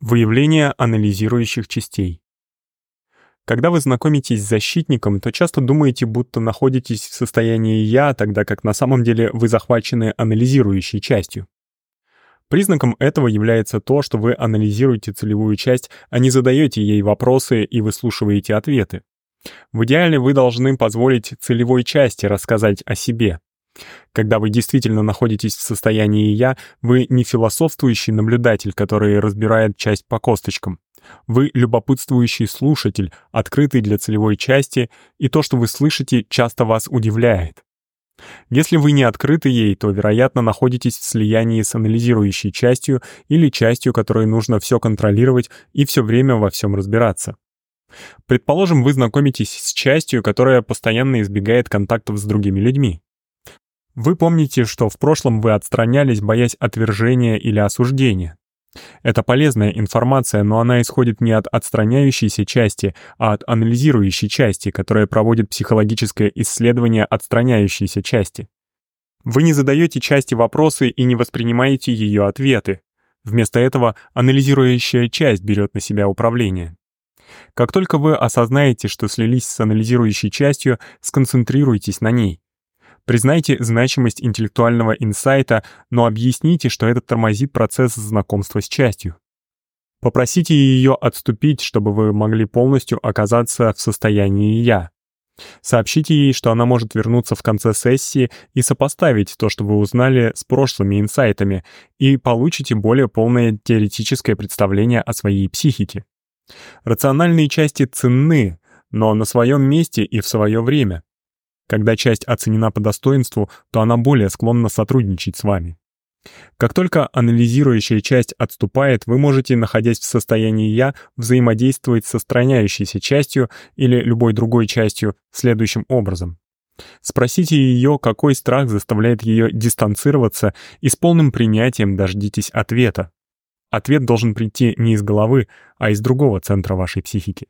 Выявление анализирующих частей. Когда вы знакомитесь с защитником, то часто думаете, будто находитесь в состоянии «я», тогда как на самом деле вы захвачены анализирующей частью. Признаком этого является то, что вы анализируете целевую часть, а не задаете ей вопросы и выслушиваете ответы. В идеале вы должны позволить целевой части рассказать о себе. Когда вы действительно находитесь в состоянии «я», вы не философствующий наблюдатель, который разбирает часть по косточкам. Вы любопытствующий слушатель, открытый для целевой части, и то, что вы слышите, часто вас удивляет. Если вы не открыты ей, то, вероятно, находитесь в слиянии с анализирующей частью или частью, которой нужно все контролировать и все время во всем разбираться. Предположим, вы знакомитесь с частью, которая постоянно избегает контактов с другими людьми. Вы помните, что в прошлом вы отстранялись, боясь отвержения или осуждения. Это полезная информация, но она исходит не от отстраняющейся части, а от анализирующей части, которая проводит психологическое исследование отстраняющейся части. Вы не задаете части вопросы и не воспринимаете ее ответы. Вместо этого анализирующая часть берет на себя управление. Как только вы осознаете, что слились с анализирующей частью, сконцентрируйтесь на ней. Признайте значимость интеллектуального инсайта, но объясните, что это тормозит процесс знакомства с частью. Попросите ее отступить, чтобы вы могли полностью оказаться в состоянии «я». Сообщите ей, что она может вернуться в конце сессии и сопоставить то, что вы узнали, с прошлыми инсайтами, и получите более полное теоретическое представление о своей психике. Рациональные части ценны, но на своем месте и в свое время. Когда часть оценена по достоинству, то она более склонна сотрудничать с вами. Как только анализирующая часть отступает, вы можете, находясь в состоянии «я», взаимодействовать со страняющейся частью или любой другой частью следующим образом. Спросите ее, какой страх заставляет ее дистанцироваться, и с полным принятием дождитесь ответа. Ответ должен прийти не из головы, а из другого центра вашей психики.